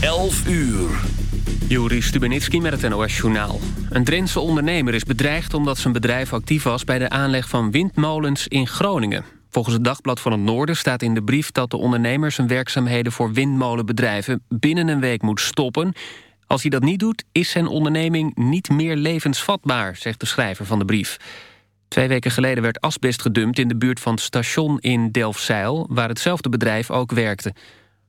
11 uur. Juri Stubenitski met het NOS-journaal. Een Drentse ondernemer is bedreigd omdat zijn bedrijf actief was... bij de aanleg van windmolens in Groningen. Volgens het Dagblad van het Noorden staat in de brief... dat de ondernemer zijn werkzaamheden voor windmolenbedrijven... binnen een week moet stoppen. Als hij dat niet doet, is zijn onderneming niet meer levensvatbaar... zegt de schrijver van de brief. Twee weken geleden werd asbest gedumpt in de buurt van het station in Delfzijl... waar hetzelfde bedrijf ook werkte...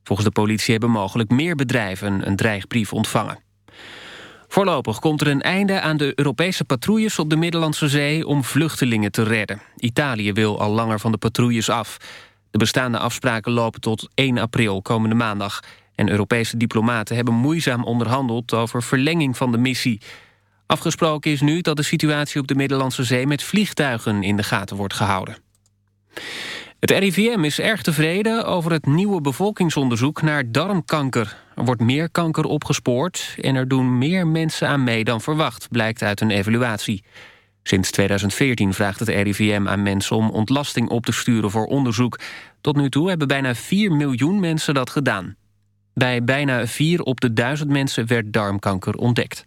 Volgens de politie hebben mogelijk meer bedrijven een dreigbrief ontvangen. Voorlopig komt er een einde aan de Europese patrouilles op de Middellandse Zee om vluchtelingen te redden. Italië wil al langer van de patrouilles af. De bestaande afspraken lopen tot 1 april komende maandag. En Europese diplomaten hebben moeizaam onderhandeld over verlenging van de missie. Afgesproken is nu dat de situatie op de Middellandse Zee met vliegtuigen in de gaten wordt gehouden. Het RIVM is erg tevreden over het nieuwe bevolkingsonderzoek naar darmkanker. Er wordt meer kanker opgespoord en er doen meer mensen aan mee dan verwacht, blijkt uit een evaluatie. Sinds 2014 vraagt het RIVM aan mensen om ontlasting op te sturen voor onderzoek. Tot nu toe hebben bijna 4 miljoen mensen dat gedaan. Bij bijna 4 op de 1000 mensen werd darmkanker ontdekt.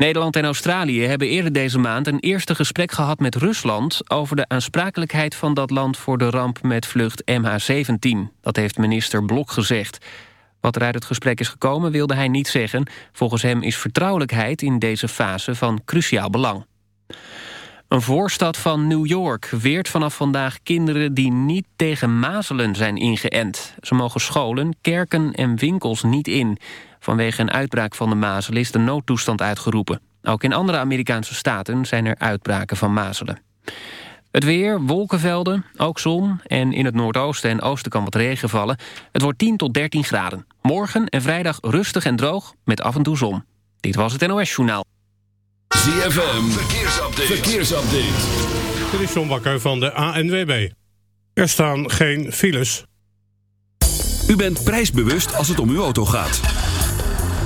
Nederland en Australië hebben eerder deze maand een eerste gesprek gehad met Rusland over de aansprakelijkheid van dat land voor de ramp met vlucht MH17. Dat heeft minister Blok gezegd. Wat er uit het gesprek is gekomen wilde hij niet zeggen. Volgens hem is vertrouwelijkheid in deze fase van cruciaal belang. Een voorstad van New York weert vanaf vandaag kinderen die niet tegen mazelen zijn ingeënt. Ze mogen scholen, kerken en winkels niet in. Vanwege een uitbraak van de mazelen is de noodtoestand uitgeroepen. Ook in andere Amerikaanse staten zijn er uitbraken van mazelen. Het weer, wolkenvelden, ook zon en in het noordoosten en oosten kan wat regen vallen. Het wordt 10 tot 13 graden. Morgen en vrijdag rustig en droog met af en toe zon. Dit was het NOS Journaal. ZFM, verkeersupdate. verkeersupdate. Dit is John Bakker van de ANWB. Er staan geen files. U bent prijsbewust als het om uw auto gaat.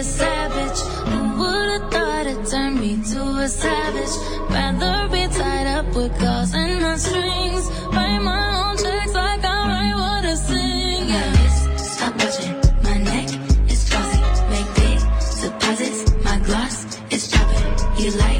a savage. Who would've thought it turned me to a savage? Rather be tied up with claws and not strings. Write my own checks like I write what I sing. Yeah. My wrist, stop watching. My neck is glossy. Make big deposits. My gloss is dropping. You like.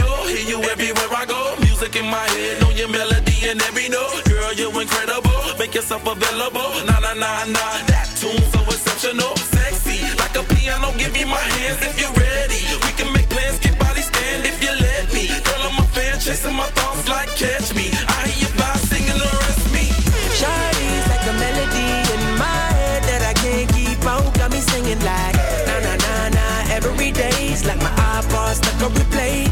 Hear you everywhere I go. Music in my head, know your melody and every note. Girl, you're incredible. Make yourself available. Nah, nah, nah, nah. That tune so exceptional, sexy like a piano. Give me my hands if you're ready. We can make plans, get body stand if you let me. Girl, I'm a fan, chasing my thoughts like catch me. I hear you by singing the rest me. Shawty's like a melody in my head that I can't keep out. Got me singing like na na na na. Every day's like my iPod stuck on replay,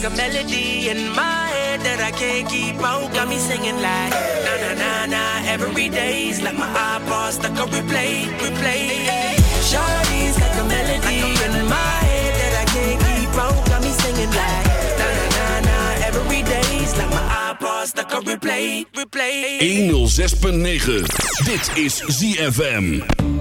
Like a melody in my head that I can't keep out. Got me singing like na na na na. Every day's like my iPod stuck on replay, replay. Shawty's like a melody in my head that I can't keep out. Got me singing like na na na na. Every day's like my iPod stuck on replay, replay. 106.9. Dit is ZFM.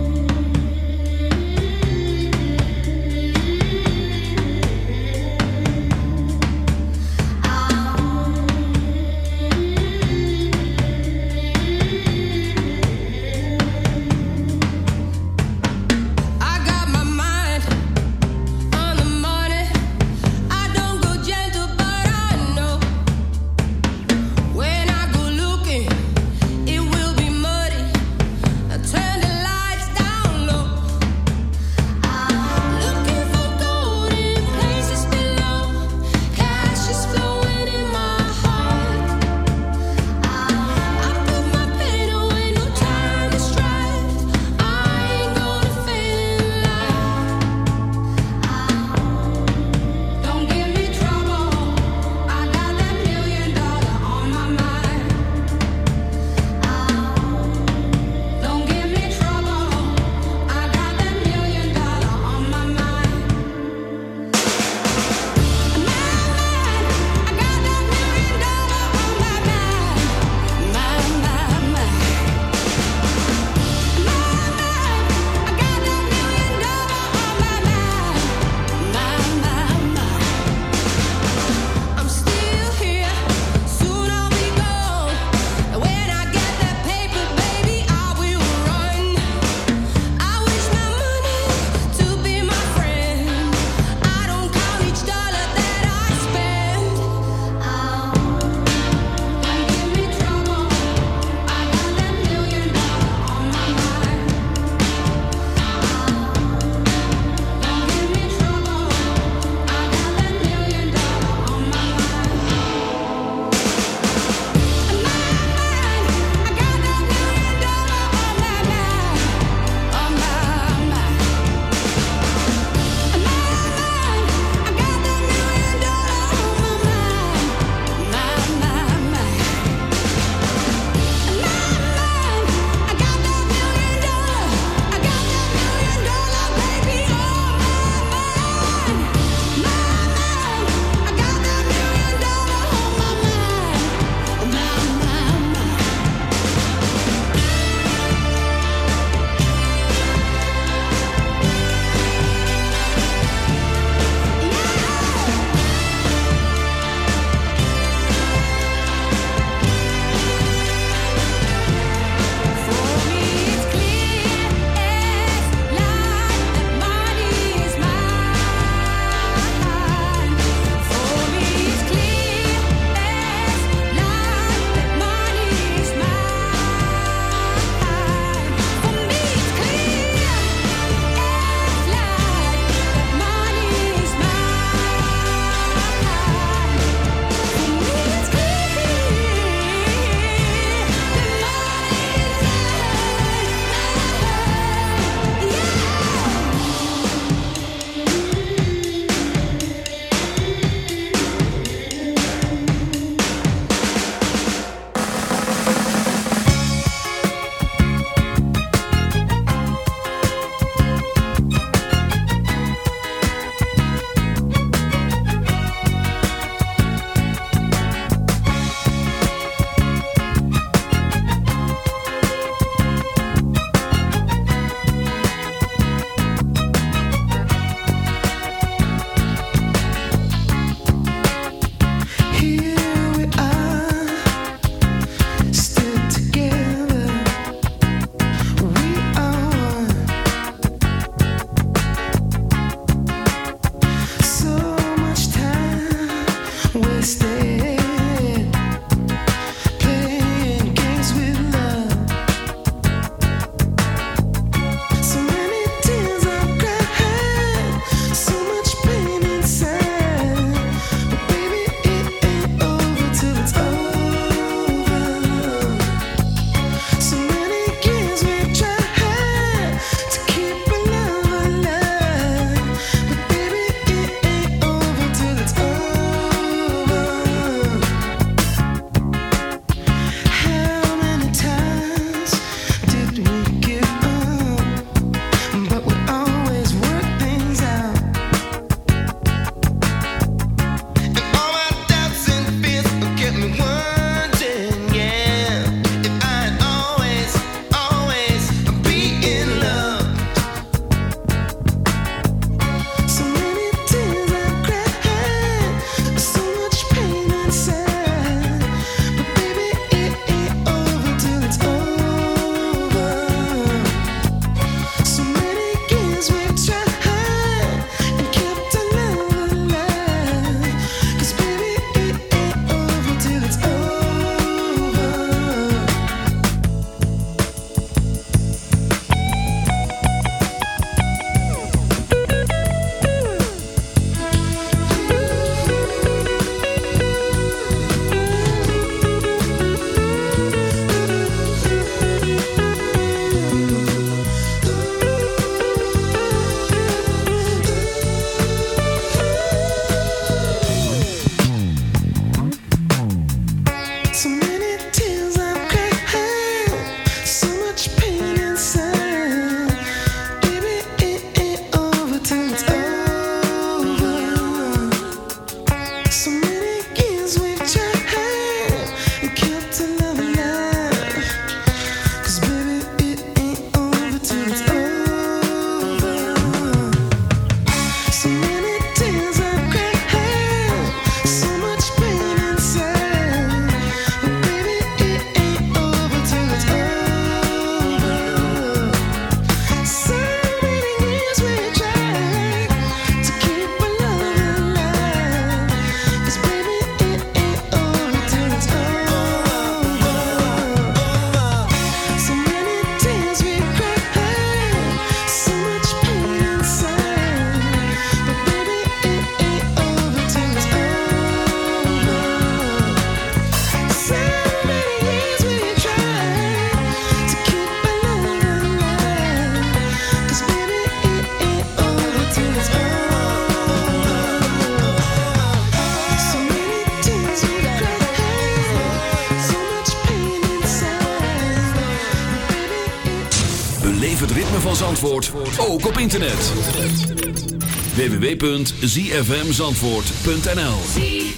www.zfmzandvoort.nl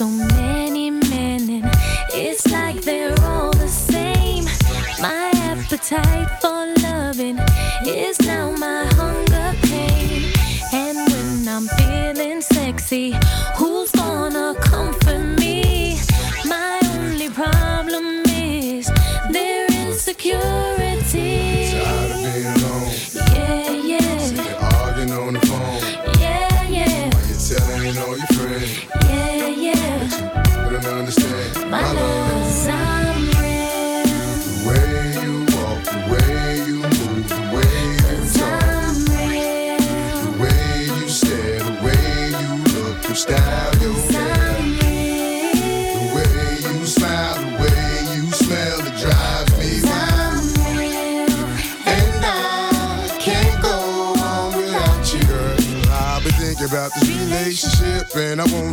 so many men and it's like they're all the same. My appetite for loving is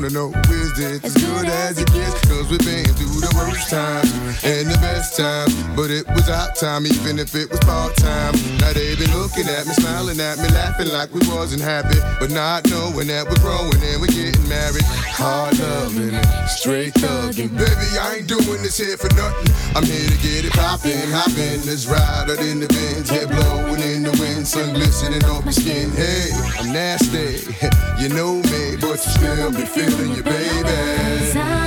wanna know is it as good as it gets? Cause we've been through the worst times and the best times, but it was our time, even if it was part time. Now they been looking at me, smiling at me, laughing like we wasn't happy, but not knowing that we're growing and we're getting married. Hard loving and straight thugging. Baby, I ain't doing this here for nothing. I'm here to get it poppin', hoppin'. Let's ride out in the Benz, head blowing in the wind, sun glistening off my skin. Hey, I'm nasty, you know me, but you still be feeling you, baby. I'm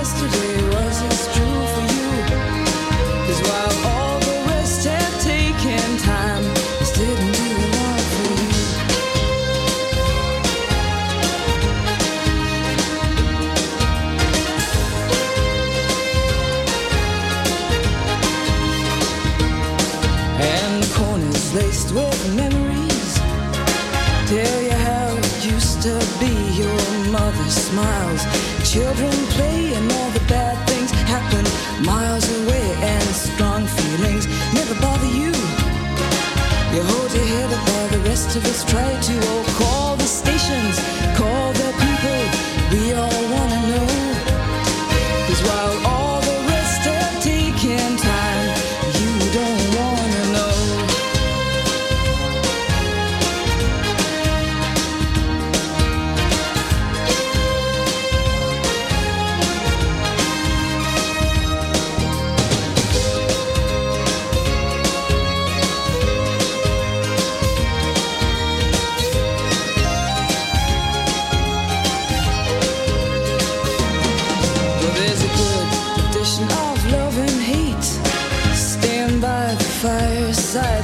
smiles. Children play and all the bad things happen miles away, and strong feelings never bother you. You hold your head up while the rest of us try to all call.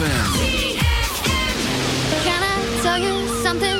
Can I tell you something